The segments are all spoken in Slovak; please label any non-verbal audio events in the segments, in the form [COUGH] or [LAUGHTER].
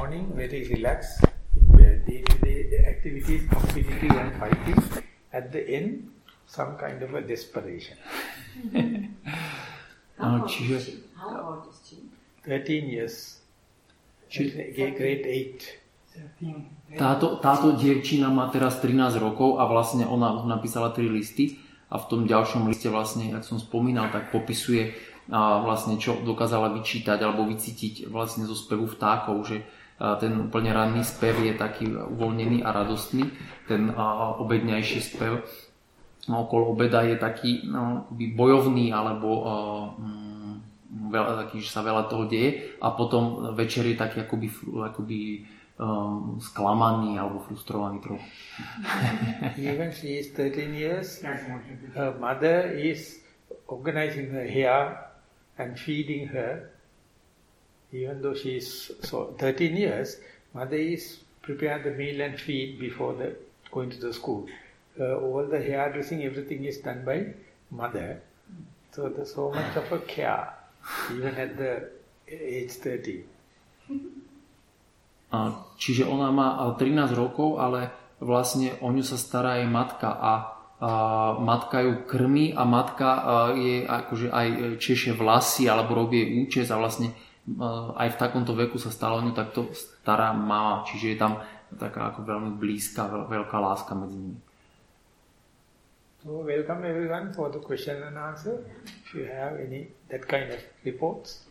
morning, very relaxed. Day-to-day activities, competitive and fighting. At the end, some kind of a desperation. Áno, čiže... 13 years. Či... Grade 8. Táto, táto dievčina má teraz 13 rokov a vlastne ona napísala tri listy a v tom ďalšom liste vlastne, ak som spomínal, tak popisuje a vlastne čo dokázala vyčítať alebo vycítiť vlastne zo spevu vtákov, že ten úplne ranný spev je taký uvoľnený a radostný, ten obedňajší spev no, okolo obeda je taký no, bojovný alebo um, veľa, taký, že sa veľa toho deje a potom večer je taký akoby, akoby um, sklamaný alebo frustrovaný trochu. [LAUGHS] Even she is 13 years, her mother is organizing her hair and feeding her. Even though she is so 13 years, mother is preparing the meal and feed before the going to the school. Uh, all the hairdressing, everything is done by mother. So there's so much of a care, even at the age 30. Čiže ona má 13 rokov, ale vlastne o ňu sa stará aj matka a, a matka ju krmi a matka je akože aj češe vlasy alebo robí jej účes a vlastne aj v takomto veku sa stále o ňu takto stará mama, čiže je tam taká ako veľmi blízka, veľká láska medzi nimi. So welcome everyone for the question and answer. If you have any that kind of reports,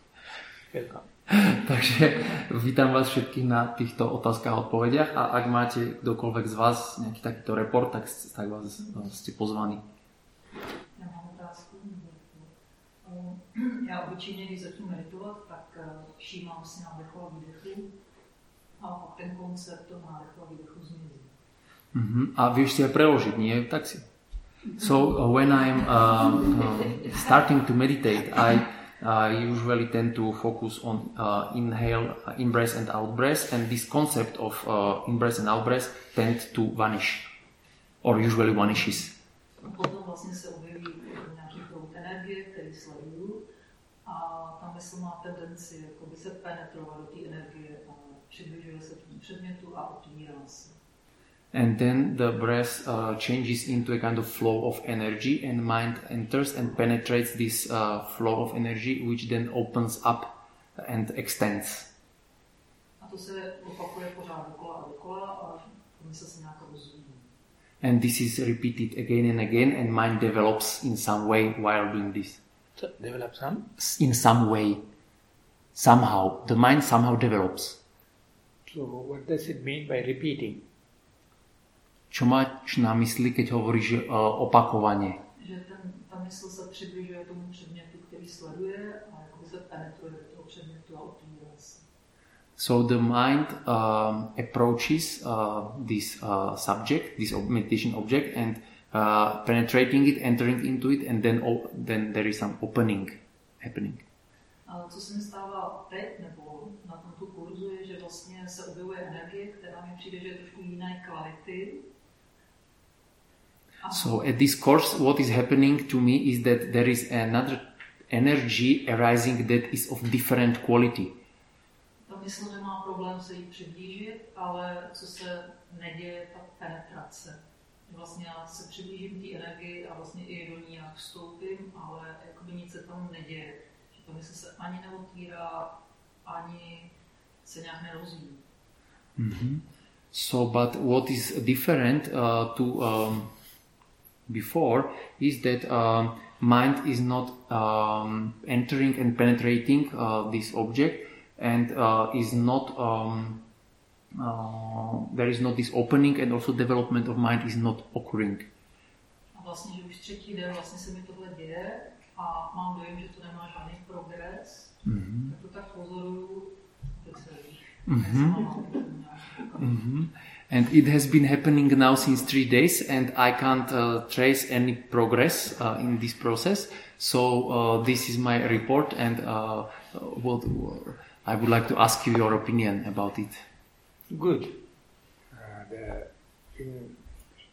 welcome. [LAUGHS] Takže vítam vás všetkých na týchto otázkach a odpovediach a ak máte kdokoľvek z vás nejaký takýto report, tak, tak vás no, ste pozvaní. Já mám otázku. Já obyčejně, když začnu meditovat, tak eh, všímám si nádechu a výdechu a pak ten koncept toho nádechu a výdechu zmizí. Uh-huh. A vieš si aj preložiť, nie? Tak si. So uh, when I'm uh, uh, starting to meditate, I uh, usually tend to focus on uh, inhale, uh, in-breath and out-breath and this concept of uh, in-breath and out-breath tend to vanish or usually vanishes. Potom proud energie, který sleduju a ta mysl má tendenci jakoby se penetrovat do té energie a přibližuje se tomu předmětu a otvírá se. and then the breath uh, changes into a kind of flow of energy and mind enters and penetrates this uh, flow of energy which then opens up and extends and this is repeated again and again and mind develops in some way while doing this. So develop some? In some way. Somehow. The mind somehow develops. So what does it mean by repeating? Čo máš na mysli, keď hovoríš uh, opakovanie? Že ten, ta mysl sa přibližuje tomu předmětu, který sleduje a jako se penetruje do toho předmětu a otvírá se. So the mind uh, approaches uh, this uh, subject, this meditation object, and uh, penetrating it, entering into it, and then then there is some opening happening. Ale co se mi stává teď, nebo na tomto kurzu, je, že vlastně se objevuje energie, která mi přijde, že je trošku jiné kvality, So at this course, what is happening to me is that there is another energy arising that is of different quality. Mysl nemá problém se jí přiblížit, ale co se neděje, ta penetrace. Vlastně já se přiblížím té energii a vlastně i do ní jak vstoupím, ale jakoby nic se tam neděje. Že ta mysl se ani neotvírá, ani se nějak nerozvíjí. Mm-hmm. So, but what is different uh, to um, before is that um, mind is not um, entering and penetrating uh, this object and uh, is not um, uh, there is not this opening and also development of mind is not occurring. A vlastně, že už třetí den vlastně se mi tohle děje a mám dojem, že to nemá žádný progres, mm-hmm. tak to tak pozoruju, mm-hmm. mm-hmm. and it has been happening now since three days and i can't uh, trace any progress uh, in this process so uh, this is my report and uh, what i would like to ask you your opinion about it. Good. Uh, the, in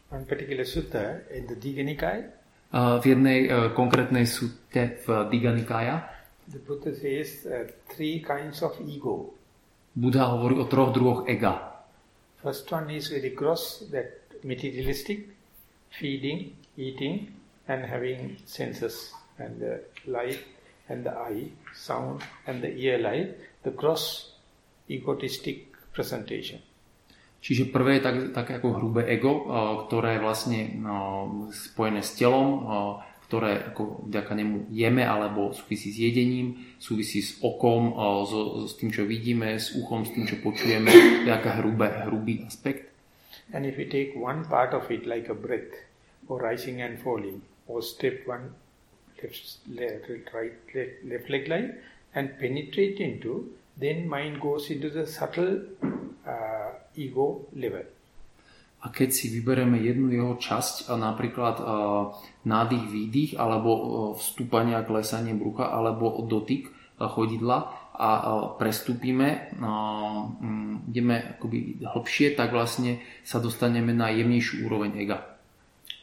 one particular sutta in the Diganikaya uh, v jednej konkrétnej sute v Diganikaya the Buddha says three kinds of ego. Buddha hovorí o troch druhoch ega. First one is very gross, that materialistic, feeding, eating, and having senses, and the light, and the eye, sound, and the ear light, the gross egotistic presentation. Čiže prvé je tak, také ako hrubé ego, ktoré je vlastne no, spojené s telom, ktoré ako vďaka nemu jeme alebo súvisí s jedením, súvisí s okom, so, s tým, čo vidíme, s uchom, s tým, čo počujeme, nejaká hrubé, hrubý aspekt. And if we take one part of it like a breath, or rising and falling, or step one left, left, right, left, left leg line, and penetrate into, then mind goes into the subtle uh, ego level. A keď si vyberieme jednu jeho časť, napríklad uh, nádych, výdych, alebo uh, vstúpanie a klesanie brucha, alebo dotyk uh, chodidla a uh, prestúpime, um, ideme akoby hlbšie, tak vlastne sa dostaneme na jemnejšiu úroveň ega.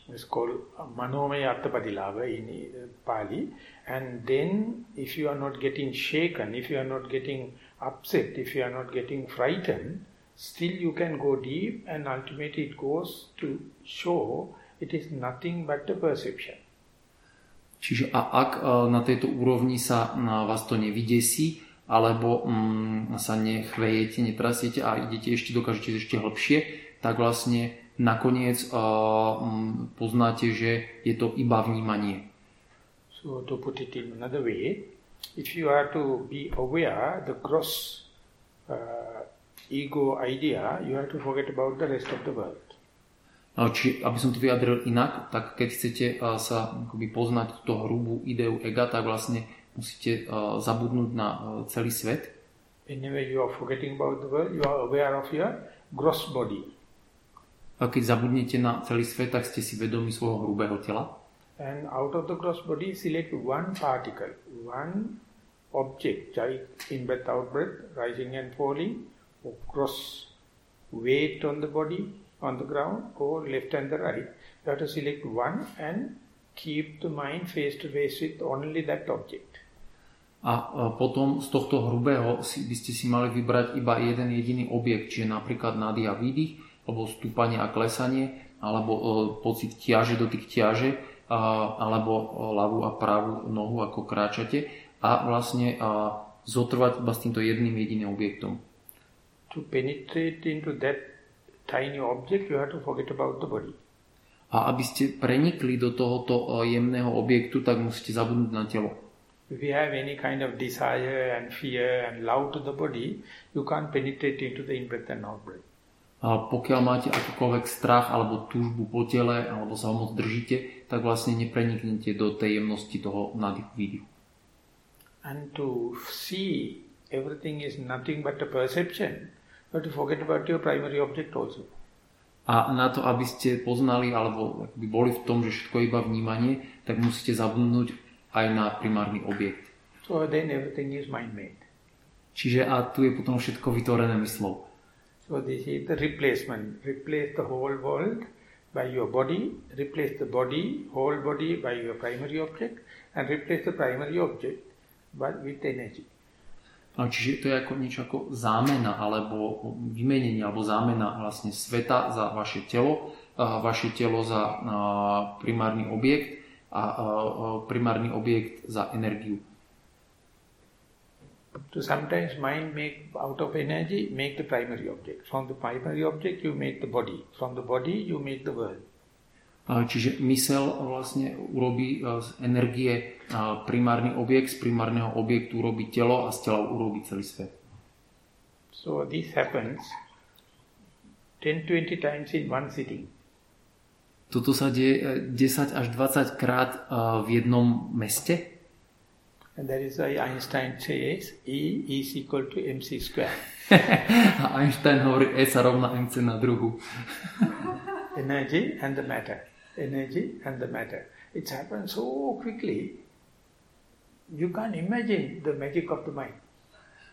It's called Manomaya Attapadilava in uh, Pali. And then if you are not getting shaken, if you are not getting upset, if you are not getting frightened, still you can go deep and ultimately it goes to show it is nothing but a perception. Čiže a ak na tejto úrovni sa na vás to nevydesí, alebo mm, sa nechvejete, netrasiete a idete ešte, dokážete ešte hlbšie, tak vlastne nakoniec poznáte, že je to iba vnímanie. So to put it in another way, if you are to be aware the gross uh, ego idea, you have to forget about the rest of the world. Či, aby som to vyjadril inak, tak keď chcete sa akoby poznať túto hrubú ideu ega, tak vlastne musíte uh, zabudnúť na uh, celý svet. Whenever you are forgetting about the world, you are aware of your gross body. Keď zabudnete na celý svet, tak ste si vedomi svojho hrubého tela. And out of the gross body, select one particle, one object, in breath, out breath, rising and falling, cross weight on the body, on the ground, or left and the right. You have to select one and keep the mind face to face with only that object. A potom z tohto hrubého si, by ste si mali vybrať iba jeden jediný objekt, čiže napríklad nádych a výdych, alebo stúpanie a klesanie, alebo e, pocit ťaže, dotyk ťaže, a, alebo e, ľavú a pravú nohu, ako kráčate a vlastne zotrvať iba s týmto jedným jediným objektom to penetrate into that tiny object, you have to forget about the body. A aby ste prenikli do tohoto eh, jemného objektu, tak musíte zabudnúť na telo. If you have any kind of desire and fear and love to the body, you can't penetrate into the in-breath and out-breath. A pokiaľ máte akýkoľvek strach alebo túžbu po tele, alebo sa ho moc držíte, tak vlastne nepreniknete do tej jemnosti toho nádychu výdychu. And to see everything is nothing but a perception, have to forget about your primary object also. A na to, aby ste poznali alebo by boli v tom, že všetko je iba vnímanie, tak musíte zabudnúť aj na primárny objekt. So then everything is mind-made. Čiže a tu je potom všetko vytvorené myslou. So this is the replacement. Replace the whole world by your body, replace the body, whole body by your primary object, and replace the primary object but with energy. Čiže to je ako niečo ako zámena alebo vymenenie alebo zámena vlastne sveta za vaše telo, vaše telo za primárny objekt a primárny objekt za energiu. So sometimes mind make out of energy make the primary object. From the primary object you make the body. From the body you make the world. Čiže mysel vlastne urobí z energie primárny objekt, z primárneho objektu urobí telo a z tela urobí celý svet. So this happens 10-20 times in one sitting. Toto sa deje 10 až 20 krát v jednom meste. And that is why Einstein says E is equal to mc square. [LAUGHS] a Einstein hovorí E sa rovná mc na druhu. [LAUGHS] Energy and the matter energy and the matter. It happens so quickly, you can't imagine the magic of the mind.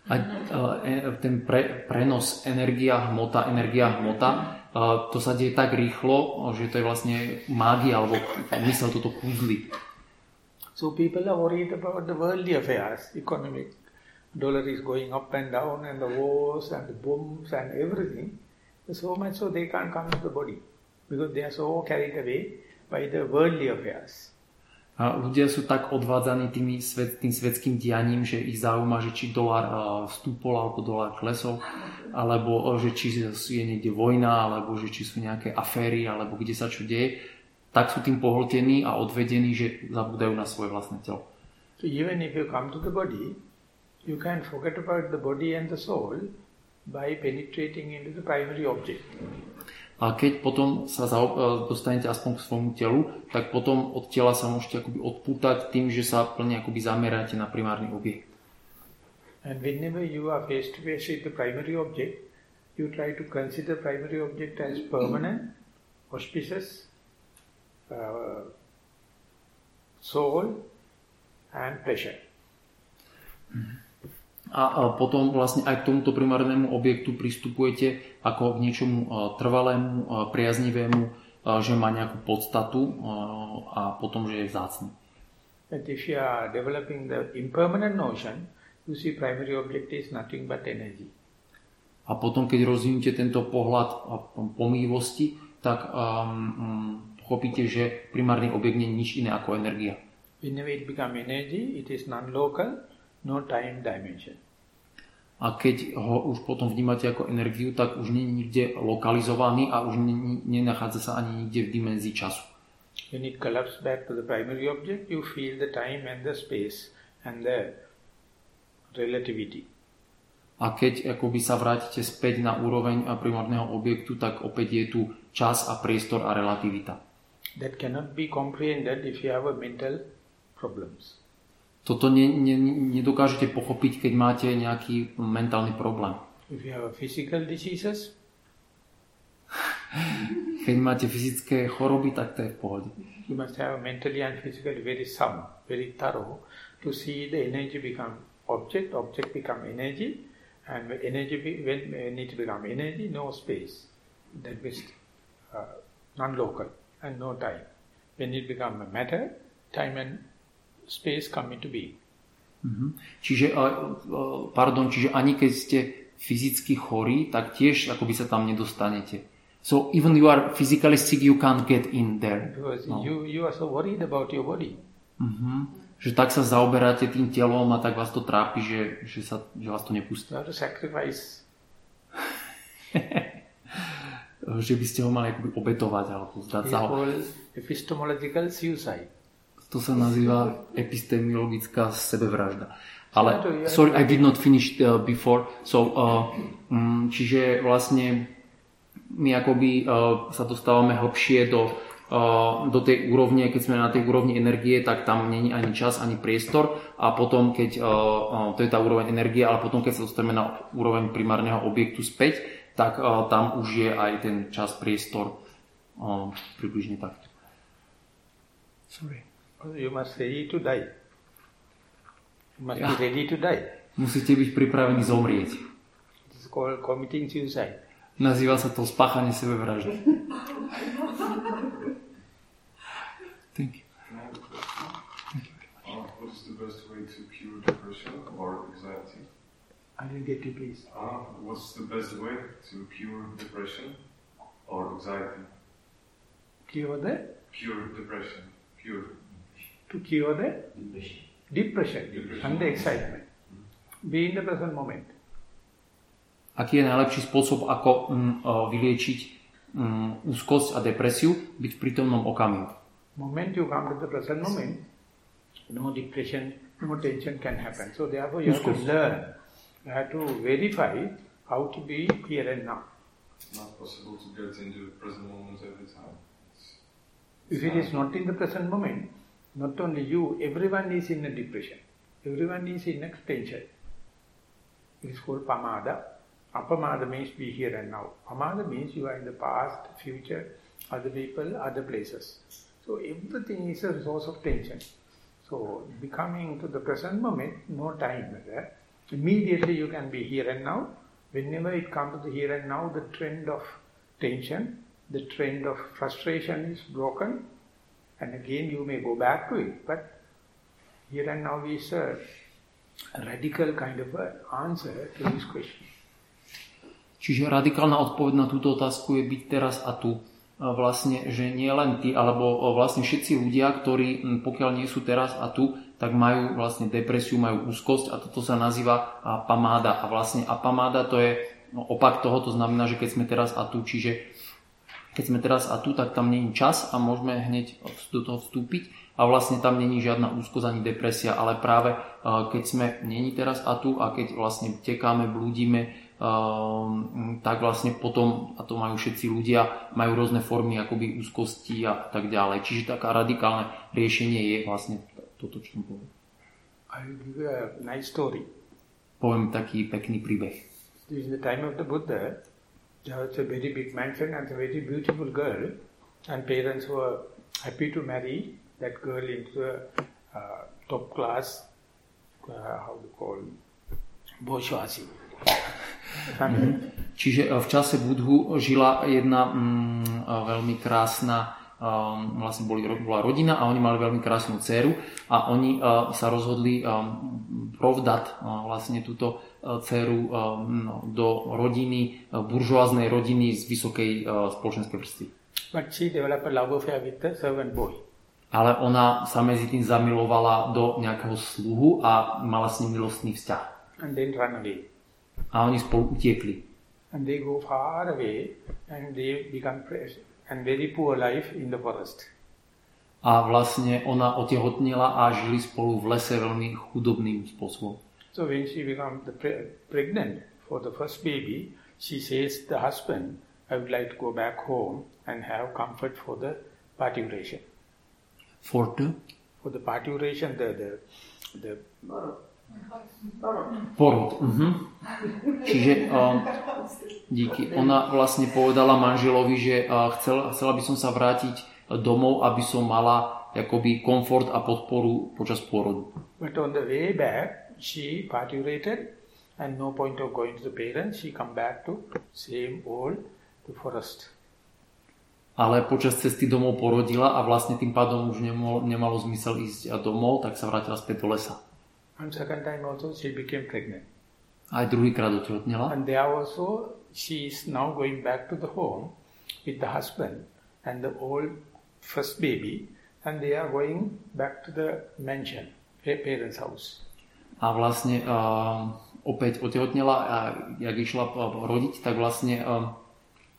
A, uh, ten pre, prenos energia, hmota, energia, hmota, uh, to sa deje tak rýchlo, že to je vlastne mágia, alebo mysel toto kúzli. So people are worried about the worldly affairs, economic, dollar is going up and down and the wars and the bombs and everything, so much so they can't come to the body because they are so carried away by the worldly affairs. A ľudia sú tak odvádzaní tými svet, tým svetským dianím, že ich zaujíma, že či dolár vstúpol alebo dolár klesol, alebo že či je niekde vojna, alebo že či sú nejaké aféry, alebo kde sa čo deje, tak sú tým pohltení a odvedení, že zabúdajú na svoje vlastné telo. So even if you come to the body, you can forget about the body and the soul by penetrating into the primary object. A keď potom sa e, dostanete aspoň k svojmu telu, tak potom od tela sa môžete akoby odpútať tým, že sa plne akoby zameráte na primárny objekt. And whenever you are face to face with the primary object, you try to consider primary object as permanent, auspicious, soul and pleasure. Mm-hmm a potom vlastne aj k tomuto primárnemu objektu pristupujete ako k niečomu e, trvalému, e, priaznivému, že má nejakú podstatu a potom, že je vzácný. But if you are developing the impermanent notion, you see primary object is nothing but energy. A potom, keď rozvinete tento pohľad pomývosti, tak um, pochopíte, že primárny objekt nie je nič iné ako energia. Whenever it become energy, it is non-local, no time dimension. A keď ho už potom vnímate ako energiu, tak už nie je nikde lokalizovaný a už nenachádza sa ani nikde v dimenzii času. When it collapses back to the primary object, you feel the time and the space and the relativity. A keď akoby sa vrátite späť na úroveň primárneho objektu, tak opäť je tu čas a priestor a relativita. That cannot be comprehended if you have a mental problems. Toto ne, ne, nedokážete pochopiť, keď máte nejaký mentálny problém. If you have physical diseases, [LAUGHS] keď máte fyzické choroby, tak to je v pohode. You must have mentally and physically very sound, very thorough to see the energy become object, object become energy, and energy be, when it become energy, no space. That means uh, non-local and no time. When it become matter, time and space come into being. Mm-hmm. Čiže, pardon, čiže ani keď ste fyzicky chorí, tak tiež akoby sa tam nedostanete. So even you are physically sick, you can't get in there. Because no. you, you are so worried about your body. Mm-hmm. Že tak sa zaoberáte tým telom a tak vás to trápi, že, že, sa, že vás to nepustí. You have to sacrifice. [LAUGHS] že by ste ho mali akoby obetovať alebo zdať sa ho. epistemological suicide. To sa nazýva epistemologická sebevražda. Ale, sorry, I did not finish uh, before. So, uh, um, čiže vlastne my akoby uh, sa dostávame hlbšie do, uh, do tej úrovne, keď sme na tej úrovni energie, tak tam není ani čas, ani priestor a potom, keď, uh, uh, to je tá úroveň energie, ale potom, keď sa dostaneme na úroveň primárneho objektu späť, tak uh, tam už je aj ten čas, priestor uh, približne takto. Sorry. You must ready to die. You must be ready to die. Musíte byť pripravení zomrieť. It's called committing suicide. Nazýva sa to spáchanie sebevraždy. Thank you. Uh, what is the best way to cure depression or anxiety? I didn't get you, please. Uh, what's the best way to cure depression or anxiety? Cure the? Cure depression. Cure. to cure the depression, depression, depression. and the excitement. Be in the present moment. Aký je najlepší spôsob, ako mm, vyliečiť mm, úzkosť a depresiu? Byť v prítomnom okamihu. Moment you come to the present moment, no depression, no tension can happen. So therefore you Úzkosť. have to learn, you have to verify how to be here and now. It's Not possible to get into the present moment every time. It's, it's if it is not in the present moment, not only you, everyone is in a depression. Everyone is in a tension. It is called pamada. Apamada means be here and now. Pamada means you are in the past, future, other people, other places. So everything is a source of tension. So becoming to the present moment, no time there. Immediately you can be here and now. Whenever it comes to the here and now, the trend of tension, the trend of frustration is broken and again you may go back to it, but here and now is a radical kind of answer to this question. Čiže radikálna odpoveď na túto otázku je byť teraz a tu. Vlastne, že nie len ty, alebo vlastne všetci ľudia, ktorí pokiaľ nie sú teraz a tu, tak majú vlastne depresiu, majú úzkosť a toto sa nazýva a, pamáda. A vlastne apamáda to je no, opak toho, to znamená, že keď sme teraz a tu, čiže keď sme teraz a tu, tak tam není čas a môžeme hneď do toho vstúpiť a vlastne tam není žiadna úzkosť ani depresia, ale práve keď sme není teraz a tu a keď vlastne tekáme, blúdime, Ehm, tak vlastne potom, a to majú všetci ľudia, majú rôzne formy akoby úzkosti a tak ďalej. Čiže taká radikálne riešenie je vlastne toto, čo som povedal. I will give you a nice story. Poviem taký pekný príbeh. This is the time of the Buddha. There was a very big mansion and a very beautiful girl, and parents were happy to marry that girl into a uh, top class, uh, how to call, bourgeoisie. Čiže e, v čase Budhu žila jedna mm, e, veľmi krásna um, vlastne boli, bola rodina a oni mali veľmi krásnu dceru a oni uh, sa rozhodli um, provdať uh, vlastne túto uh, dceru um, do rodiny, uh, buržoáznej rodiny z vysokej uh, spoločenskej vrstvy. Ale ona sa medzi tým zamilovala do nejakého sluhu a mala s ním milostný vzťah. And then run away. A oni spolu utiekli. And they go far away and they become fresh and very poor life in the forest. A vlastne ona otehotnila a žili spolu v lese veľmi chudobným spôsobom. So when she becomes pre pregnant for the first baby, she says the husband, I would like to go back home and have comfort for the parturition. For the? For the parturition, the, the, the Porod. Uh-huh. Čiže uh, [LAUGHS] díky. Ona vlastne povedala manželovi, že uh, chcela, chcela by som sa vrátiť domov, aby som mala akoby komfort a podporu počas pôrodu. But on the way back, she parturited and no point of going to the parents, she come back to same old the forest. Ale počas cesty domov porodila a vlastne tým pádom už nemalo, nemalo zmysel ísť domov, tak sa vrátila späť do lesa. And second time also she became pregnant. Aj druhýkrát otehotnela. And there also she is now going back to the home with the husband and the old first baby and they are going back to the mansion, parents' house. A vlastne uh, opäť otehotnela a jak išla rodiť, tak vlastne uh,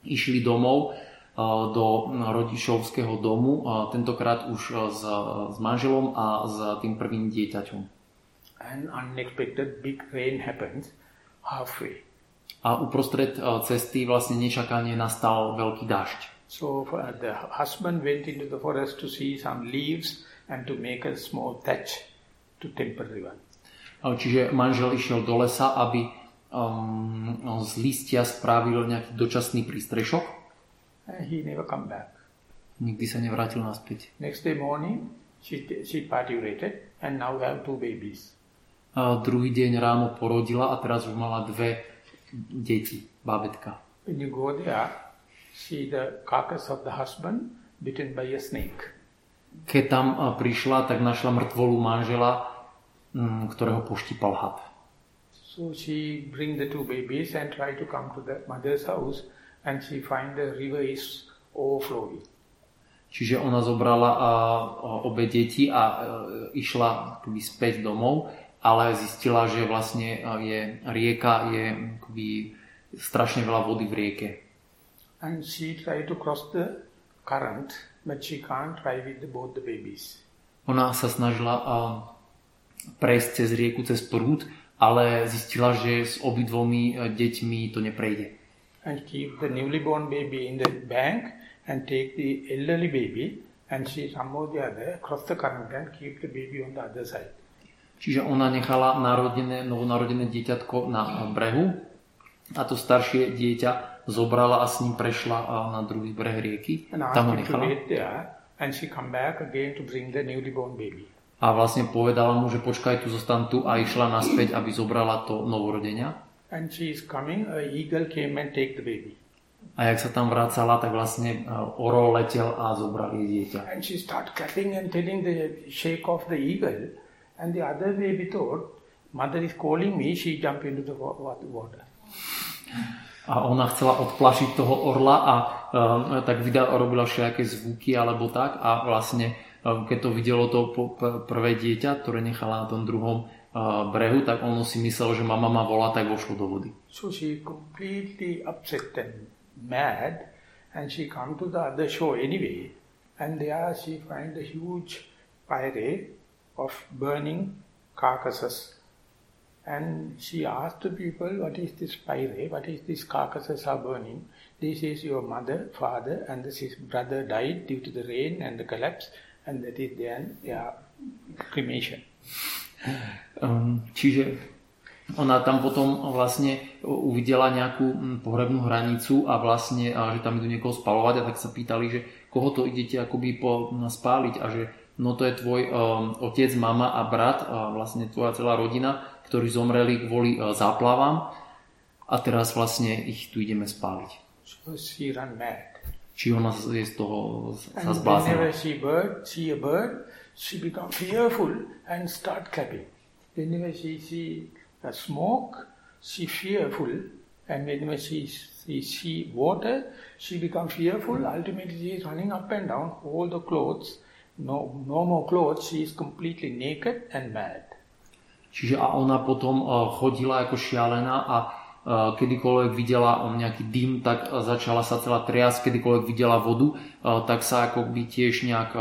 išli domov uh, do rodičovského domu, uh, tentokrát už uh, s, s manželom a s tým prvým dieťaťom an unexpected big rain happens halfway. A uprostred uh, cesty vlastne nečakane nastal veľký dážď. So uh, the husband went into the forest to see some leaves and to make a small thatch to temporary one. Čiže manžel išiel do lesa, aby um, z listia spravil nejaký dočasný prístrešok. And he never come back. Nikdy sa nevrátil naspäť. Next day morning, she, she and now have two babies a druhý deň ráno porodila a teraz už mala dve deti, bábetka. When you go there, see the carcass of the husband bitten by a snake. Keď tam prišla, tak našla mŕtvolu manžela, mm, ktorého poštípal had. So she bring the two babies and try to come to the mother's house and she find the river is overflowing. Čiže ona zobrala a, a obe deti a a e, išla späť domov ale zistila, že vlastne je rieka, je akoby strašne veľa vody v rieke. And she tried to cross the current, but she can't try with both the babies. Ona sa snažila prejsť cez rieku, cez prúd, ale zistila, že s obidvomi uh, deťmi to neprejde. And keep the newly born baby in the bank and take the elderly baby and she somehow the other cross the current and keep the baby on the other side. Čiže ona nechala narodené, novonarodené dieťatko na brehu a to staršie dieťa zobrala a s ním prešla na druhý breh rieky. Tam ho nechala. A vlastne povedala mu, že počkaj tu, zostan tu a išla naspäť, aby zobrala to novorodenia. And she is coming, a eagle came and take the baby. A jak sa tam vracala, tak vlastne orol letel a zobral jej dieťa. And she start clapping and telling the shake of the eagle And the other baby thought, mother is calling me, she jump into the wa- wa- water. A ona chcela odplašiť toho orla a uh, tak vydal, robila všelijaké zvuky alebo tak a vlastne uh, keď to videlo to prvé dieťa, ktoré nechala na tom druhom uh, brehu, tak ono si myslelo, že mama ma volá, tak vošlo do vody. So she completely upset and mad and she come to the other shore anyway and there she find a huge pyre of burning carcasses and she asked the people what is this pyre, what is this carcasses are burning. This is your mother, father and this is brother died due to the rain and the collapse and that is then their cremation. Um, čiže ona tam potom vlastne uvidela nejakú mm, pohrebnú hranicu a vlastne, a že tam idú niekoho spalovať a tak sa pýtali, že koho to idete akoby po, spáliť a že no to je tvoj um, otec, mama a brat a vlastne tvoja celá rodina, ktorí zomreli kvôli uh, záplavám a teraz vlastne ich tu ideme spáliť. So she ran mad. Či ona je z toho sa zbláznila. she bird, see a bird, she become fearful and start. Whenever she see a smoke, she fearful, and whenever she see water, she become fearful. Ultimately, she is running up and down. All the clothes, no no more clothes. She is completely naked and mad. Čiže a ona potom uh, chodila ako šialená a uh, kedykoľvek videla nejaký dym, tak uh, začala sa celá triasť, kedykoľvek videla vodu, tak sa ako by tiež nejak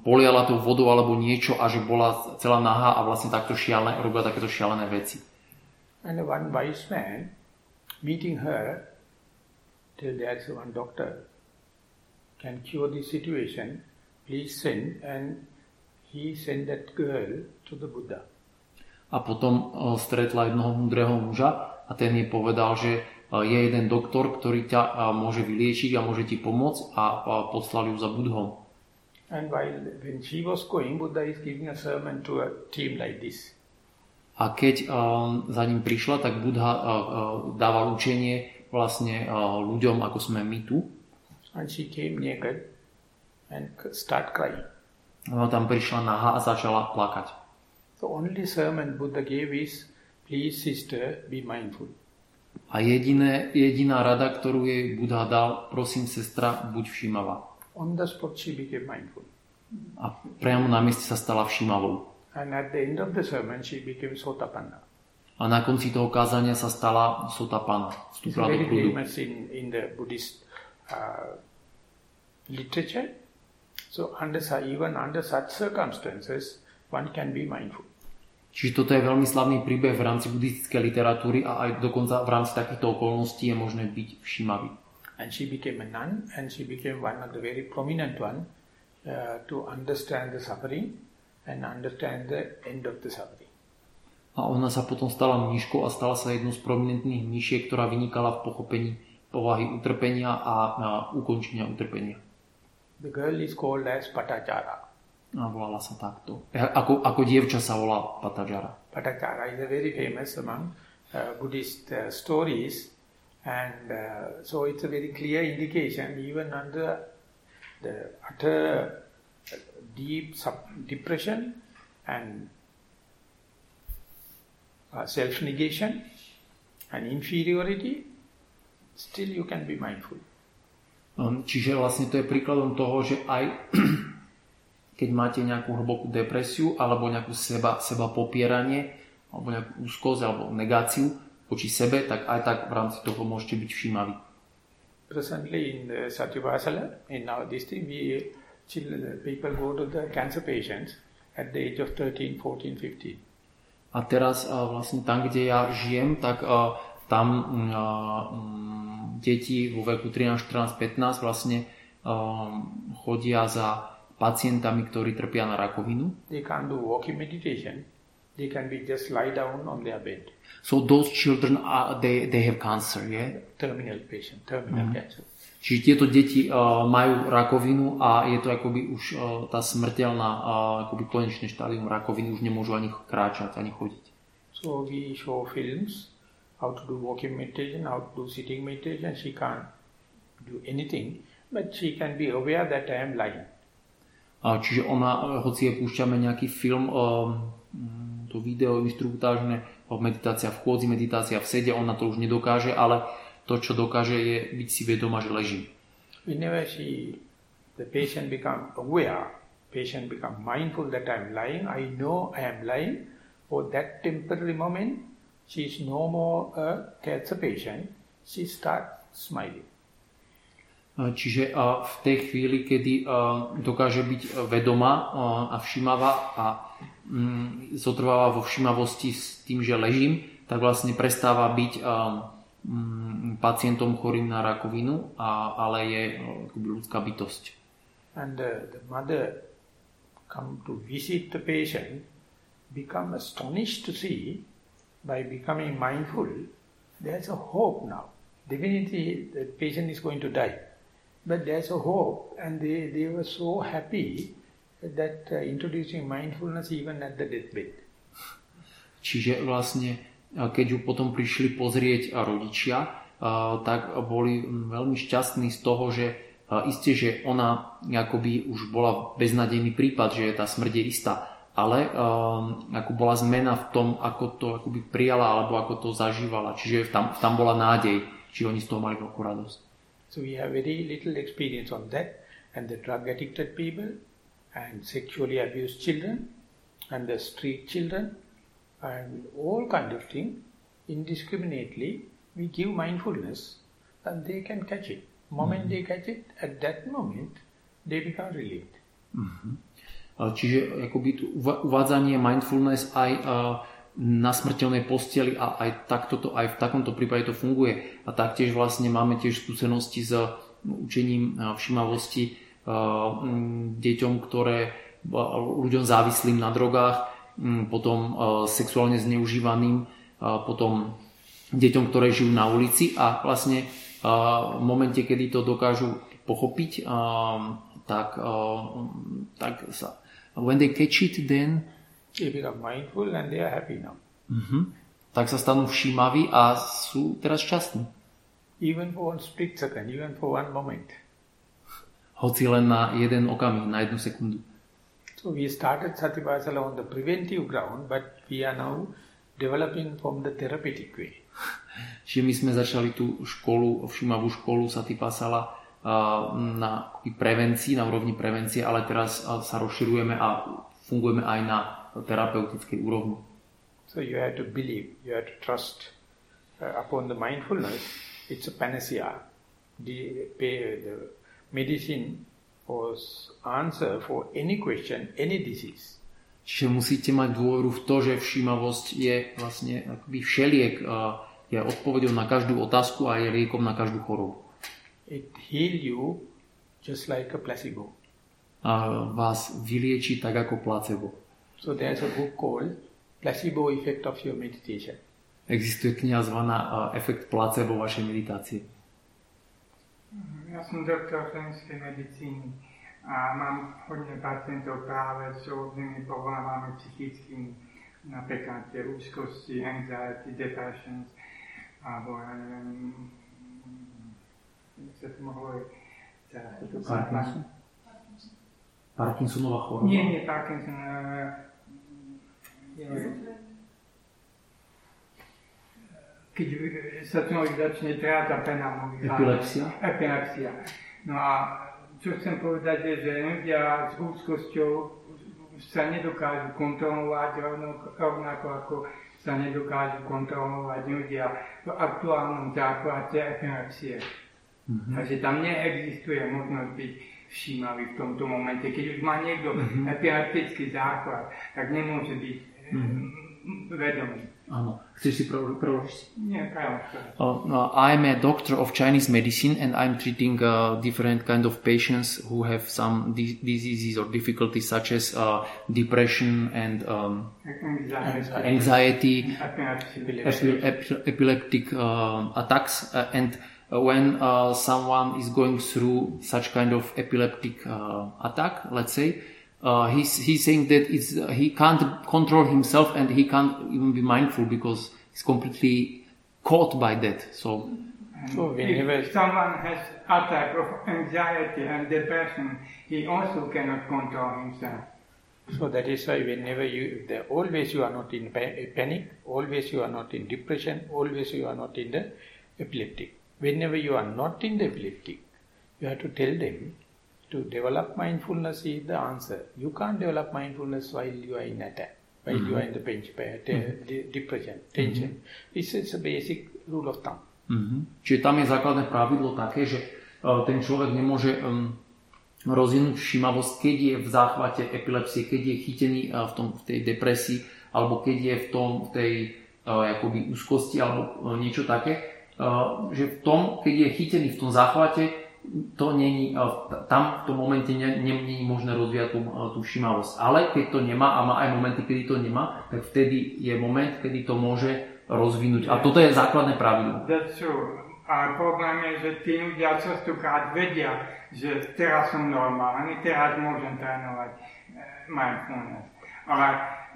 poliala tou vodou alebo niečo a že bola celá nahá a vlastne takto šialené, robila takéto šialené veci. And one wise man, meeting her, till there is one doctor can cure this situation, please send. And he sent that girl to the Buddha. A potom uh, stretla jednoho múdreho muža a ten jej povedal, že uh, je jeden doktor, ktorý ťa uh, môže vyliečiť a môže ti pomôcť a poslali ju za Budhom. And while when she was going, Buddha is giving a sermon to a team like this. A keď za ním prišla, tak Buddha dával učenie vlastne ľuďom, ako sme my tu. And she came naked and start crying. Ona tam prišla nahá a začala plakať. The only sermon Buddha gave is, please sister, be mindful. A jediné, jediná rada, ktorú jej Buddha dal, prosím sestra, buď všímavá. On the spot she became mindful. A priamo na mieste sa stala všímavou. And at the end of the sermon she became Sotapanna. A na konci toho kázania sa stala Sotapana. It's Vstúpila do famous in, in the Buddhist uh, literature. So under, even under such circumstances, one can be mindful. Čiže toto je veľmi slavný príbeh v rámci buddhistickej literatúry a aj dokonca v rámci takýchto okolností je možné byť všímavý. And she became a nun and she became one of the very prominent one uh, to understand the suffering and understand the end of the suffering. A ona sa potom stala mníškou a stala sa jednou z prominentných mníšiek, ktorá vynikala v pochopení povahy utrpenia a, a ukončenia utrpenia. The girl is called as Patachara. A volala sa takto. E, Ako, ako dievča sa volá Patajara. Patachara is a very famous among uh, Buddhist uh, stories and uh, so it's a very clear indication even under the utter uh, deep depression and uh, self-negation and inferiority, still you can be mindful. Um, Čiže vlastne to je príkladom toho, že aj [CLEARS THROAT] keď máte nejakú hlbokú depresiu alebo nejakú seba, seba popieranie alebo nejakú úzkosť alebo negáciu voči sebe, tak aj tak v rámci toho môžete byť všímaví. Presently in the Satyavasala, in our district, we children, people go to the cancer patients at the age of 13, 14, 15. A teraz vlastne tam, kde ja žijem, tak tam mm, mm, deti vo veku 13, 14, 15 vlastne a, chodia za pacientami, ktorí trpia na rakovinu. They can't do walking meditation. They can be just lie down on their bed. So those children, are, they, they have cancer, yeah? Terminal patient, terminal cancer. Čiže tieto deti uh, majú rakovinu a je to akoby už uh, tá smrteľná uh, akoby konečné štádium rakoviny, už nemôžu ani kráčať, ani chodiť. So we show films, how to do walking meditation, how to do sitting meditation. She can't do anything, but she can be aware that I am lying. A čiže ona, uh, hoci je púšťame nejaký film, um, to video instruktážne, meditácia v chôdzi, meditácia v sede, ona to už nedokáže, ale to, čo dokáže, je byť si vedomá, že leží. Whenever she, the patient become aware, patient become mindful that I am lying, I know I am lying, for that temporary moment, she is no more a cancer patient, she starts smiling. Čiže v tej chvíli, kedy dokáže byť vedomá a všímavá a mm, zotrváva vo všímavosti s tým, že ležím, tak vlastne prestáva byť mm, pacientom chorým na rakovinu, ale je ľudská bytosť. And uh, the mother come to visit the patient, become astonished to see, by becoming mindful, there's a hope now. Definitely the patient is going to die. But there's a hope, and they, they were so happy that uh, introducing mindfulness even at the deathbed. Čiže vlastne, keď ju potom prišli pozrieť rodičia, tak boli veľmi šťastní z toho, že isté, že ona akoby už bola beznadejný prípad, že tá smrť je istá, ale um, ako bola zmena v tom, ako to akoby prijala alebo ako to zažívala. Čiže tam, tam bola nádej, či oni z toho mali veľkú radosť. So we have very little experience on that. And the drug addicted people, and sexually abused children, and the street children, and all kind of thing, indiscriminately, we give mindfulness, and they can catch it. Moment mm -hmm. they catch it, at that moment, they become relieved. Mm -hmm. Čiže akoby uvádzanie mindfulness aj na smrteľnej posteli a aj, takto to, aj v takomto prípade to funguje. A taktiež vlastne máme tiež skúsenosti s učením všimavosti deťom, ktoré ľuďom závislým na drogách, potom sexuálne zneužívaným, potom deťom, ktoré žijú na ulici a vlastne v momente, kedy to dokážu pochopiť, tak, tak sa, when they catch it, then They become mindful and they are happy now. Mm-hmm. Tak sa stanú všímaví a sú teraz šťastní. Even for one split second, even for one moment. Hoci len na jeden okamih, na jednu sekundu. So we started Satipasala on the preventive ground, but we are now developing from the therapeutic way. Čiže my sme začali tú školu, všímavú školu Satipasala na prevencii, na úrovni prevencie, ale teraz sa rozširujeme a fungujeme aj na terapeutickej úrovni. So you have to believe, you have to trust uh, upon the mindfulness. It's a panacea. The, the medicine was answer for any question, any disease. Čiže musíte mať dôveru v to, že všímavosť je vlastne akoby všeliek, je odpovedou na každú otázku a je liekom na každú chorobu. It heal you just like a placebo. A vás vylieči tak ako placebo. So there's a book called Placebo Effect of Your Meditation. Existuje kniha zvaná uh, Efekt placebo vašej meditácie. Ja som doktor klinickej medicíny a mám hodne pacientov práve s rôznymi problémami psychickými, napríklad tie úzkosti, anxiety, depressions, alebo ja neviem, sa to mohlo to Parkinson? Parkinsonova choroba? Nie, nie Parkinson, keď sa človek začne tráť a pena mu Epilepsia? Epilepsia. No a čo chcem povedať je, že ľudia s úzkosťou sa nedokážu kontrolovať rovnako ako sa nedokážu kontrolovať ľudia v aktuálnom základe epilepsie. Mm-hmm. Takže tam neexistuje možnosť byť všímavý v tomto momente. Keď už má niekto mm-hmm. epileptický základ, tak nemôže byť Mm-hmm. Áno. Chceš si preložiť? Nie, uh, I'm a doctor of Chinese medicine and I'm treating uh, different kind of patients who have some di- diseases or difficulties such as uh, depression and um, anxiety, anxiety epileptic uh, attacks uh, and when uh, someone is going through such kind of epileptic attack, let's say, uh, he's, he's saying that it's, uh, he can't control himself and he can't even be mindful because he's completely caught by that. So, so if someone has attack of anxiety and depression, he also cannot control himself. So that is why whenever you, the, always you are not in pa- panic, always you are not in depression, always you are not in the epileptic. Whenever you are not in the epileptic, you have to tell them to develop mindfulness is the answer. You can't develop mindfulness while you are in attack, while you are in the pinch, de- depression, tension. It's, it's a basic rule of thumb. Mhm. Čiže tam je základné pravidlo také, že uh, ten človek nemôže um, rozvinúť všimavosť, keď je v záchvate epilepsie, keď je chytený uh, v, tom, v tej depresii, alebo keď je v tom, v tej uh, akoby úzkosti, alebo niečo také. Uh, že v tom, keď je chytený v tom záchvate, to není, uh, tam v tom momente je možné rozvíjať tú, uh, tú všimavosť. Ale keď to nemá a má aj momenty, kedy to nemá, tak vtedy je moment, kedy to môže rozvinúť. A toto je základné pravidlo. Ale problém je, že tí ľudia častokrát vedia, že teraz som normálny, teraz môžem trénovať eh, mindfulness. Ale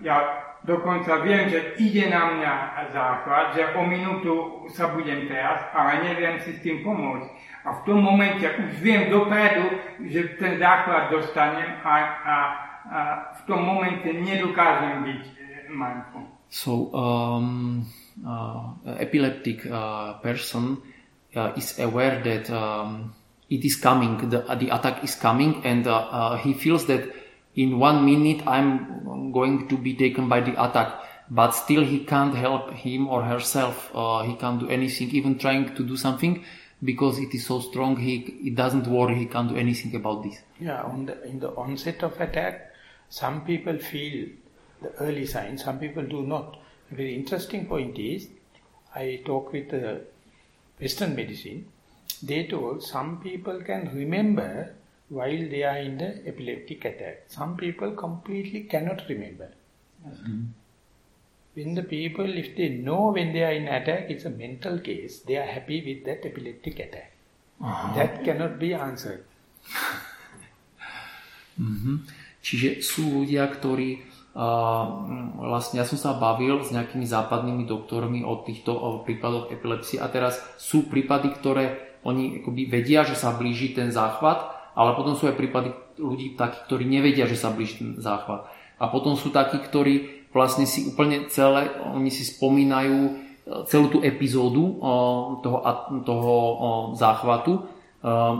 ja dokonca viem, že ide na mňa základ, že o minútu sa budem teraz, ale neviem si s tým pomôcť. A v tom momente už viem dopredu, že ten základ dostanem a, a, a v tom momente nedokážem byť eh, mindful. So, um, uh, epileptic uh, person uh, is aware that um, it is coming, the, the attack is coming, and uh, uh, he feels that in one minute I'm going to be taken by the attack. But still, he can't help him or herself. Uh, he can't do anything, even trying to do something, because it is so strong. He, he doesn't worry. He can't do anything about this. Yeah, on the, in the onset of attack, some people feel the early signs, some people do not. A very interesting point is, I talk with the Western medicine, they told some people can remember while they are in the epileptic attack. Some people completely cannot remember. When the people, if they know when they are in attack, it's a mental case, they are happy with that epileptic attack. That cannot be answered. [LAUGHS] Mhm. Čiže sú ľudia, ktorí uh, vlastne ja som sa bavil s nejakými západnými doktormi o týchto o prípadoch epilepsie a teraz sú prípady, ktoré oni akoby vedia, že sa blíži ten záchvat, ale potom sú aj prípady ľudí takých, ktorí nevedia, že sa blíži ten záchvat. A potom sú takí, ktorí vlastne si úplne celé, oni si spomínajú e, celú tú epizódu o, toho, toho o, záchvatu,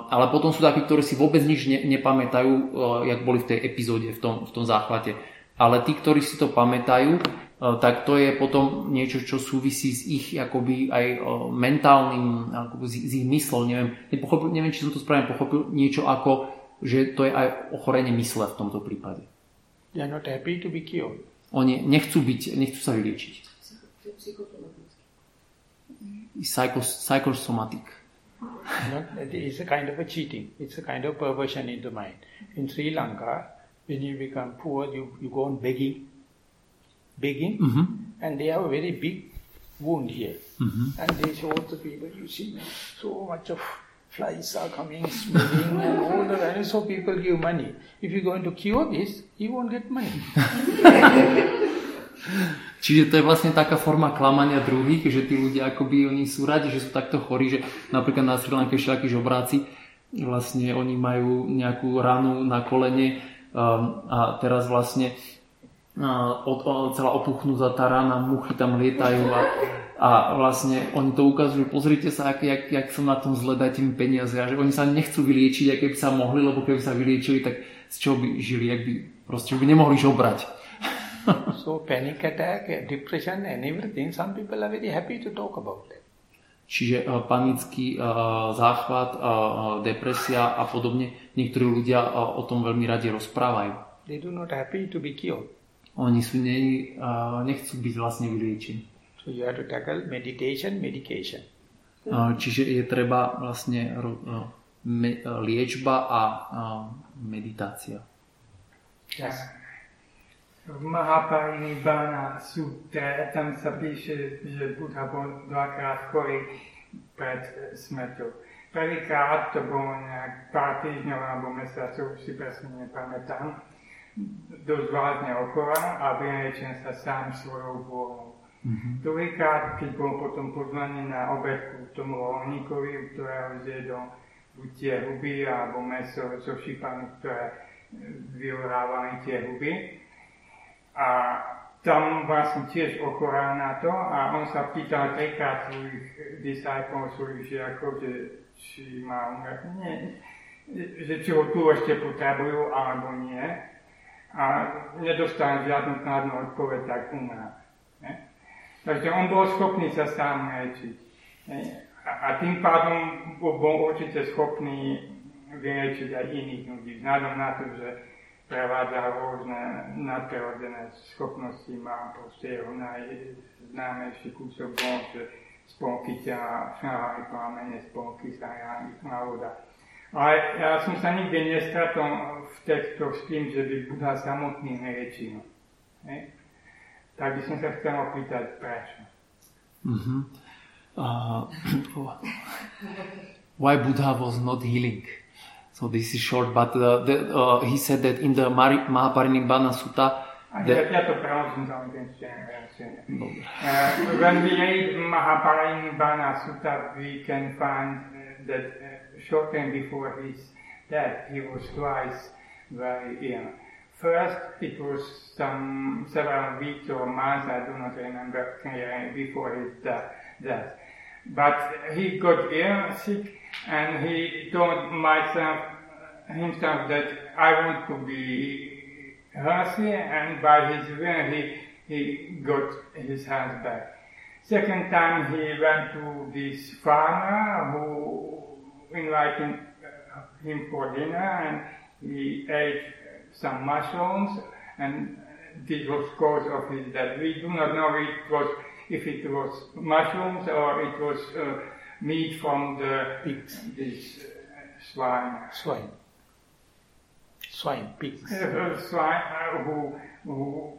ale potom sú takí, ktorí si vôbec nič ne, nepamätajú, jak boli v tej epizóde, v tom, v tom záchvate. Ale tí, ktorí si to pamätajú, tak to je potom niečo, čo súvisí s ich akoby aj uh, mentálnym, akoby s, s ich myslou. Neviem, nepochopil, neviem, či som to správne pochopil, niečo ako, že to je aj ochorenie mysle v tomto prípade. They are not happy to be cured. Oni nechcú byť, nechcú sa vyliečiť. Psycho, psychosomatic. Not, it is a kind of a cheating. It's a kind of perversion in the mind. In Sri Lanka, when you become poor, you, you go on begging, begging, Mhm. and they have a very big wound here. Mhm. And they show the people, you see, so much of flies are coming, smelling, and all the and so people give money. If you're going to cure this, you won't get money. [LAUGHS] Čiže to je vlastne taká forma klamania druhých, že tí ľudia akoby oni sú radi, že sú takto chorí, že napríklad na Sri Lanke všakí žobráci, vlastne oni majú nejakú ranu na kolene um, a teraz vlastne od, od, celá opuchnutá tá rana, muchy tam lietajú a, a vlastne oni to ukazujú, pozrite sa, jak, jak, jak som na tom zle, dajte mi peniaze a že oni sa nechcú vyliečiť, aj keby sa mohli, lebo keby sa vyliečili, tak z čoho by žili, jak by, proste by nemohli žobrať. [LAUGHS] so panic attack, depression and everything, some people are very happy to talk about that. Čiže uh, panický uh, záchvat, uh, depresia a podobne, niektorí ľudia o tom veľmi radi rozprávajú. They do not happy to be cured. Oni sú ne, uh, nechcú byť vlastne vyliečení. So you have to tackle meditation, medication. Uh, čiže je treba vlastne uh, me, uh, liečba a uh, meditácia. Yes. V Mahaparinibbana sutre tam sa píše, že Buddha bol dvakrát chorý pred smrťou. Prvýkrát to bolo nejak pár týždňov alebo mesiacov, už si presne nepamätám. Dosť vážne ochora a vyliečen sa sám svojou vôľou. Druhýkrát, keď bol potom pozvaný na obedku tomu rolníkovi, ktorého zjedol buď tie huby alebo meso so šipami, ktoré vyhrávali tie huby. A tam vlastne tiež ochorel na to a on sa pýtal trikrát svojich disciples, svojich žiakov, že či má umrieť, že či ho tu ešte potrebujú alebo nie. A nedostal žiadnu kladnú odpoveď, tak umrel. Takže on bol schopný sa sám liečiť. A, tým pádom bol určite schopný vyliečiť aj iných ľudí, vzhľadom na to, že prevádza rôzne nadprirodzené schopnosti, má proste jeho najznámejší kúsok bol, že spolky ťa plamene, spolky sa voda. Ale ja som sa nikdy nestratol v textoch s tým, že by Buddha samotný neliečil. Tak by som sa chcel opýtať, prečo. Mm-hmm. Uh, why Buddha was not healing? So this is short, but uh, the, uh, he said that in the Mahaparinibbana Sutta, the... Uh, when we read Mahaparinibbana Sutta, we can find that uh, shortly before his death, he was twice very ill. First, it was some several weeks or months, I do not remember clearly, before his death. But he got ill, sick, and he told myself himself that I want to be healthy, and by his will he, he got his health back. Second time he went to this farmer who invited him for dinner, and he ate some mushrooms, and this was cause of his death. We do not know it was if it was mushrooms or it was uh, meat from the pigs, this uh, swine. Swine. Swine, pigs. [LAUGHS] Uh, swine uh, who, who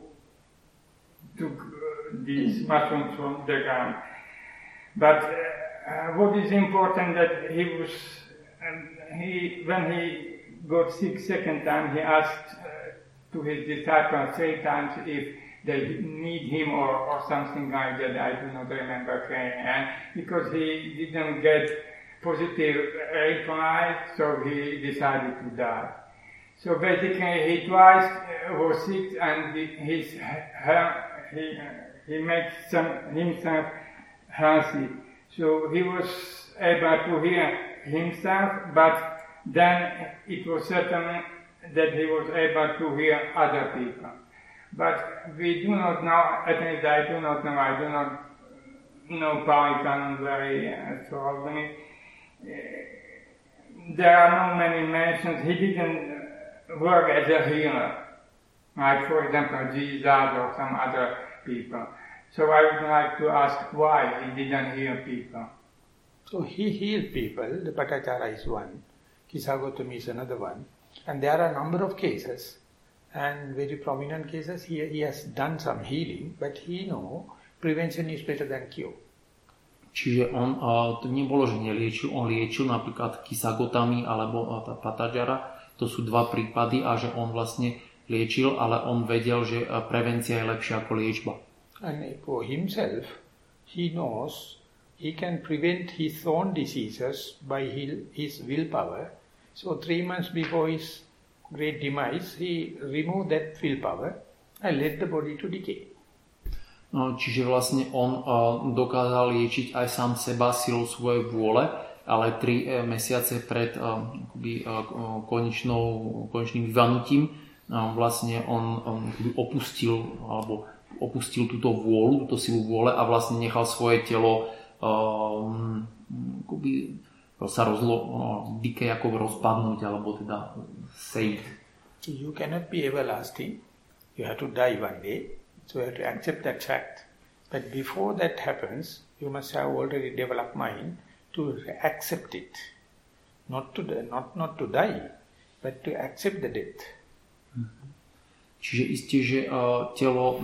took uh, these mushrooms from the ground. But uh, what is important that he was, he when he got sick second time, he asked to his disciples three times if they need him or, or something like that. I do not remember. And because he didn't get positive reply, so he decided to die. So basically, he twice was sick, and his he he made some himself healthy. So he was able to hear himself, but then it was certain that he was able to hear other people. But we do not know, at least I do not know, I do not know Canon very uh, thoroughly. Uh, there are no many mentions. He didn't work as a healer, like for example Jesus or some other people. So I would like to ask why he didn't heal people. So he healed people, the Patachara is one, Kisagotami is another one, and there are a number of cases and very prominent cases, he, he has done some healing, but he know prevention is better than cure. Čiže on, uh, to nebolo, že neliečil, on liečil napríklad kisagotami alebo patajara, to sú dva prípady a že on vlastne liečil, ale on vedel, že prevencia je lepšia ako liečba. And for himself, he knows he can prevent his own diseases by his willpower. So three months before his great demise, he removed that willpower and let the body to decay. No, čiže vlastne on uh, dokázal liečiť aj sám seba silou svojej vôle, ale tri uh, mesiace pred uh, akoby, uh, konečnou, konečným vyvanutím uh, vlastne on um, opustil alebo opustil túto vôľu, túto silu vôle a vlastne nechal svoje telo um, akoby, sa rozlo, no, ako rozpadnúť, alebo teda sejť. You cannot be everlasting. You have to die one day. So you have to accept that fact. But before that happens, you must have already developed mind to accept it. Not to, not, not to die, but to accept the death. Čiže isté, že uh, telo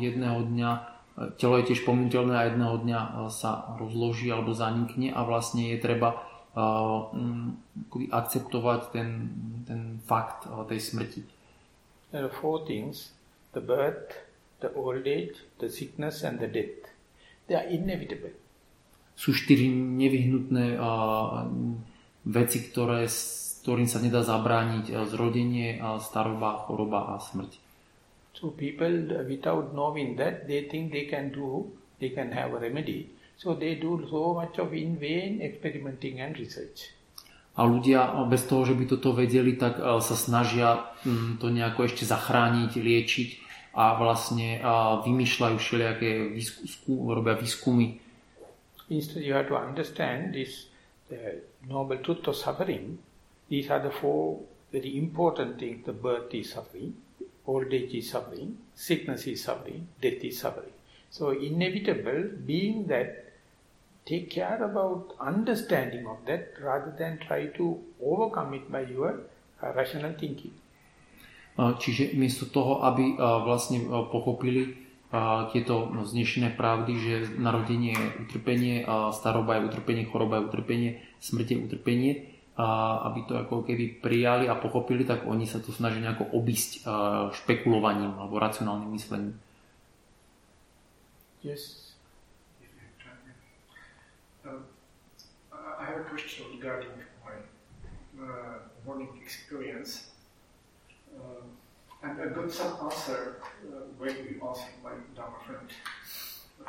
jedného dňa telo je tiež pominuteľné a jedného dňa e, sa rozloží alebo zanikne a vlastne je treba akceptovať ten, ten fakt tej smrti. There are four things, the birth, the old age, the sickness and the death. They are inevitable. Sú štyri nevyhnutné veci, ktoré ktorým sa nedá zabrániť e, zrodenie, e, staroba, choroba a smrť. So people without knowing that they think they can do, they can have a remedy. So they do so much of in vain experimenting and research. A ľudia bez toho, že by toto vedeli, tak sa snažia mm, to nejako ešte zachrániť, liečiť a vlastne vymýšľajú všelijaké výskum, robia výskumy. Instead you have to understand this the noble truth of suffering. These are the four very important things. The birth is suffering, old age is suffering, sickness is suffering, death is suffering. So inevitable being that take care about understanding of that rather than try to overcome it by your uh, rational thinking. Čiže miesto toho, aby vlastne pochopili tieto znešené pravdy, že narodenie je utrpenie, staroba je utrpenie, choroba je utrpenie, smrť je utrpenie, aby to ako keby prijali a pochopili, tak oni sa to snažia nejako obísť špekulovaním alebo racionálnym myslením. Yes. I have a question regarding my uh, morning experience. Uh, and I got some answer uh, when you asked my Dharma friend.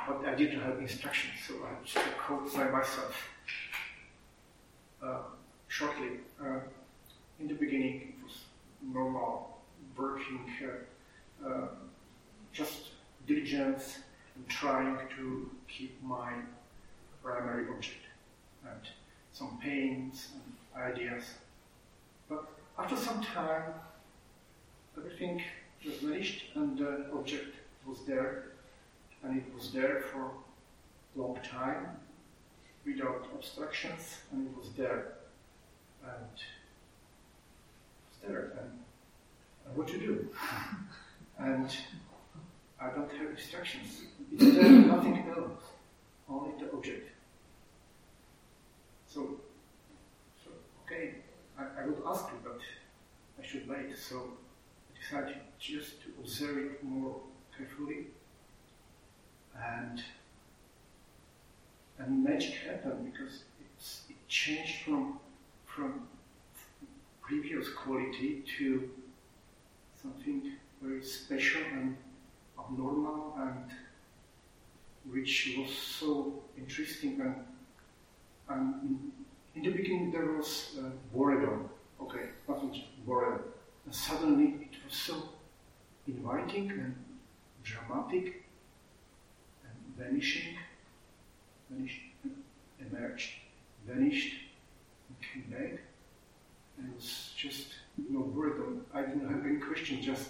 But I didn't have instructions, so I had to code by myself. Uh, shortly, uh, in the beginning, it was normal working, uh, uh, just diligence and trying to keep my primary object. And some pains and ideas. But after some time, everything was vanished and the object was there, and it was there for a long time without obstructions, and it was there. And was there, um, and, what to do? [LAUGHS] and I don't have instructions. It's there, nothing else, only the object. So, so okay, I, I would ask you, but I should wait. So I decided just to observe it more carefully. And and magic happened because it's, it changed from from previous quality to something very special and abnormal and which was so interesting and and in, the beginning there was uh, boredom. Okay, nothing boredom. And suddenly it was so inviting and dramatic and vanishing, vanished, emerged, vanished, and came back. And it was just no boredom. I didn't have any question, just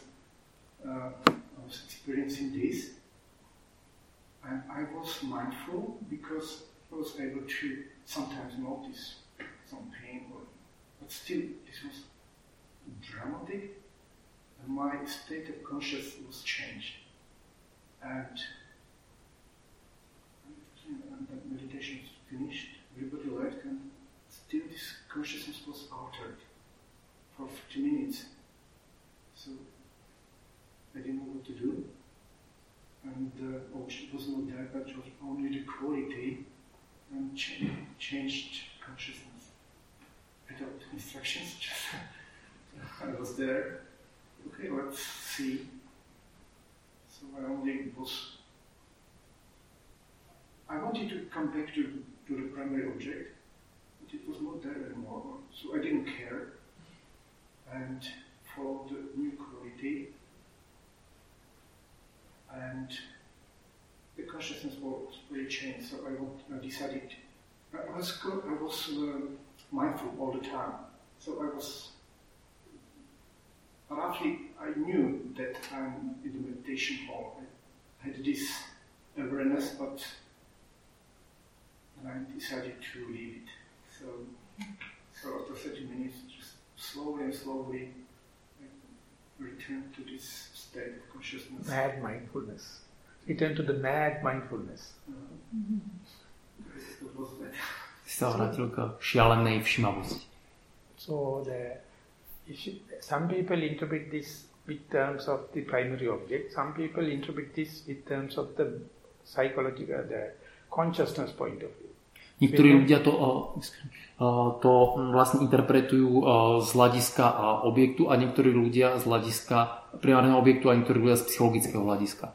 uh, I was experiencing this. And I was mindful because I was able to sometimes notice some pain, or, but still this was dramatic, and my state of consciousness was changed. And, and the meditation was finished, everybody left, and still this consciousness was altered for 50 minutes. I didn't know what to do. And the object was not there, but just only the quality and ch- changed consciousness without instructions. [LAUGHS] Just I was there. Okay, let's see. So I only was. I wanted to come back to, to the primary object, but it was not there anymore. So I didn't care and for the new quality and the consciousness was really changed. So I, I decided, I was, I was uh, mindful all the time. So I was, roughly, I knew that I'm in the meditation hall. I had this awareness, but I decided to leave it. So, so after 30 minutes, just slowly and slowly, I returned to this state of consciousness. Mad mindfulness return to the mad mindfulness. sa vrátil k šialenej všimavosti. So the, some people interpret this with terms of the primary object, some people interpret this with terms of the psychological, the consciousness point of view. Niektorí ľudia to o, to vlastne interpretujú z hľadiska objektu a niektorí ľudia z hľadiska primárneho objektu a niektorí ľudia z psychologického hľadiska.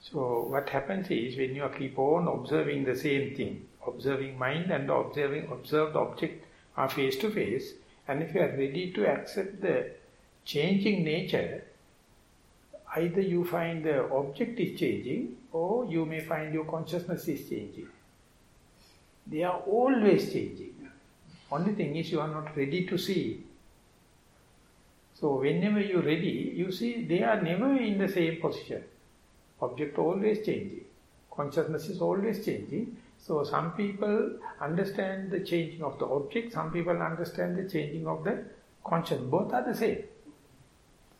So what happens is when you keep on observing the same thing, observing mind and observing observed object are face to face, and if you are ready to accept the changing nature, either you find the object is changing or you may find your consciousness is changing. They are always changing. Only thing is you are not ready to see. So whenever you're ready, you see they are never in the same position. Object always changing. Consciousness is always changing. So some people understand the changing of the object, some people understand the changing of the consciousness. Both are the same.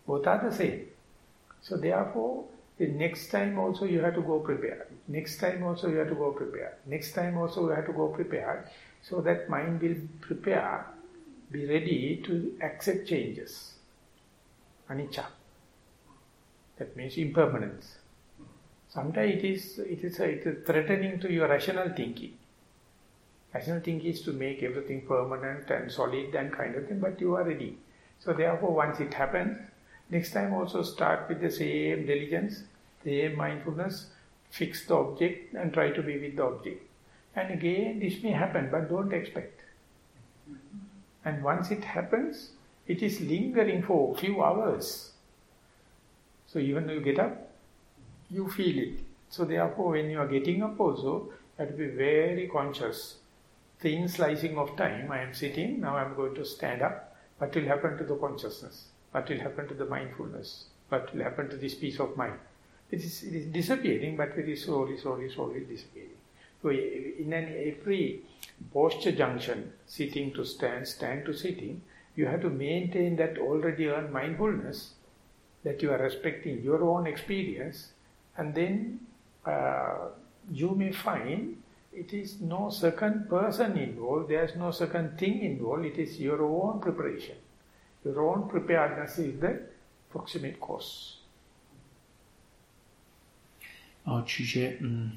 Both are the same. So therefore, next time also you have to go prepared. Next time also you have to go prepared. Next time also you have to go prepared. So that mind will prepare, be ready to accept changes. Anicca. That means impermanence. Sometimes it is, it is, it is threatening to your rational thinking. Rational thinking is to make everything permanent and solid and kind of thing, but you are ready. So therefore, once it happens, next time also start with the same diligence, same mindfulness, fix the object and try to be with the object. And again, this may happen, but don't expect. And once it happens, it is lingering for a few hours. So even though you get up, you feel it. So therefore, when you are getting up also, you have to be very conscious. Thin slicing of time, I am sitting, now I am going to stand up. What will happen to the consciousness? What will happen to the mindfulness? What will happen to this peace of mind? It is, it is disappearing, but very slowly, slowly, slowly disappearing. So in every posture junction, sitting to stand, stand to sitting, you have to maintain that already earned mindfulness, that you are respecting your own experience, and then uh, you may find it is no second person involved, there is no second thing involved, it is your own preparation. Your own preparedness is the proximate cause. Čiže mm,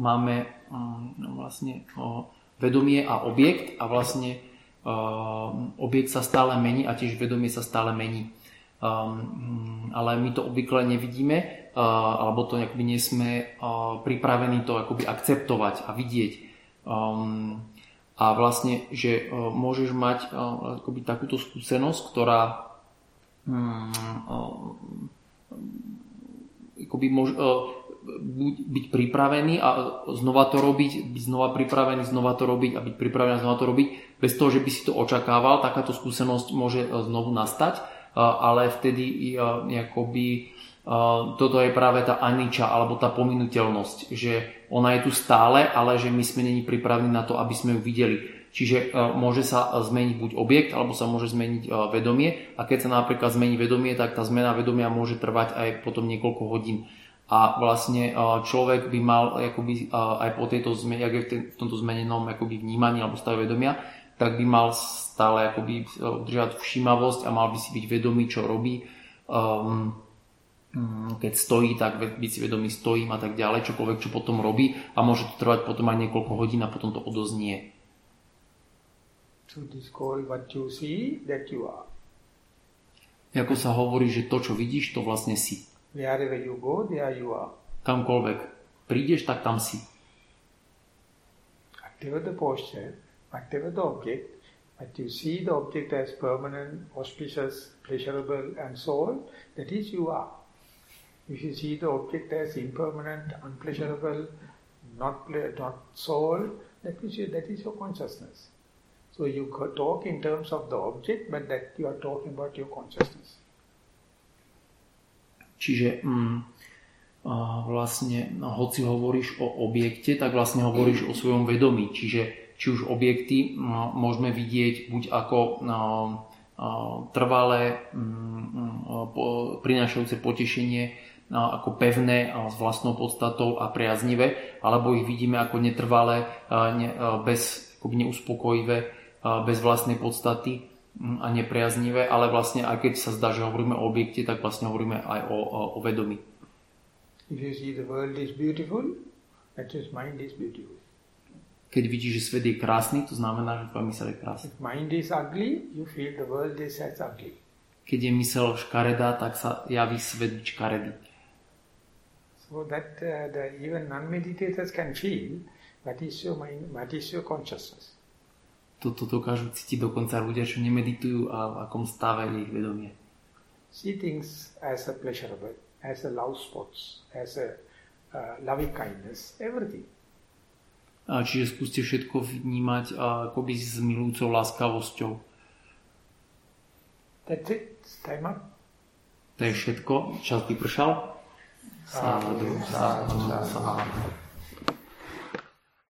máme mm, vlastne o, vedomie a objekt a vlastne objekt sa stále mení a tiež vedomie sa stále mení. Um, ale my to obvykle nevidíme, uh, alebo to akoby nie sme uh, pripravení to akoby akceptovať a vidieť. Um, a vlastne, že uh, môžeš mať akoby takúto skúsenosť, ktorá akoby mož, uh, byť pripravený a znova to robiť, byť znova pripravený, znova to robiť a byť pripravený a znova to robiť, bez toho, že by si to očakával, takáto skúsenosť môže znovu nastať ale vtedy akoby toto je práve tá aniča alebo tá pominuteľnosť, že ona je tu stále, ale že my sme není pripravení na to, aby sme ju videli. Čiže môže sa zmeniť buď objekt, alebo sa môže zmeniť vedomie a keď sa napríklad zmení vedomie, tak tá zmena vedomia môže trvať aj potom niekoľko hodín. A vlastne človek by mal akoby, aj po tejto zmene, v tomto zmenenom akoby vnímaní alebo stave vedomia, tak by mal stále akoby udržať všímavosť a mal by si byť vedomý, čo robí. Um, keď stojí, tak byť si vedomý stojím a tak ďalej, čokoľvek, čo potom robí a môže to trvať potom aj niekoľko hodín a potom to odoznie. So this called what you see, that you are. Ako sa hovorí, že to, čo vidíš, to vlastne si. Wherever you go, there you are. Kamkoľvek prídeš, tak tam si. Whatever the posture, whatever the object, but you see the object as permanent, auspicious, pleasurable and so on, that is you are. If you see the object as impermanent, unpleasurable, not, not soul, that is, that is your consciousness. So you talk in terms of the object, but that you are talking about your consciousness. Čiže mm, vlastne, no, hoci hovoríš o objekte, tak vlastne hovoríš o svojom vedomí. Čiže či už objekty no, môžeme vidieť buď ako no, trvalé, mm, prinášajúce potešenie, ako pevné s vlastnou podstatou a priaznivé, alebo ich vidíme ako netrvalé, bez, akoby neuspokojivé, bez vlastnej podstaty mm, a nepriaznivé, ale vlastne aj keď sa zdá, že hovoríme o objekte, tak vlastne hovoríme aj o, o, o vedomí. If you see the world is beautiful, that is mind is beautiful. Keď vidíš, že svet je krásny, to znamená, že tvoja mysel je krásna. If mind is ugly, you feel the world is as ugly. Keď je mysel škaredá, tak sa javí svet škaredý. So that uh, the, even non-meditators can feel what is your mind, what is your consciousness. Toto dokážu cítiť dokonca ľudia, čo nemeditujú a v akom stave je ich vedomie. See things as a pleasurable, as a love spots, as a uh, loving kindness, everything. A čiže skúste všetko vnímať a akoby s milúcou láskavosťou. That's it. Time up. To je všetko. Čas vypršal. Sádu, sádu, sádu.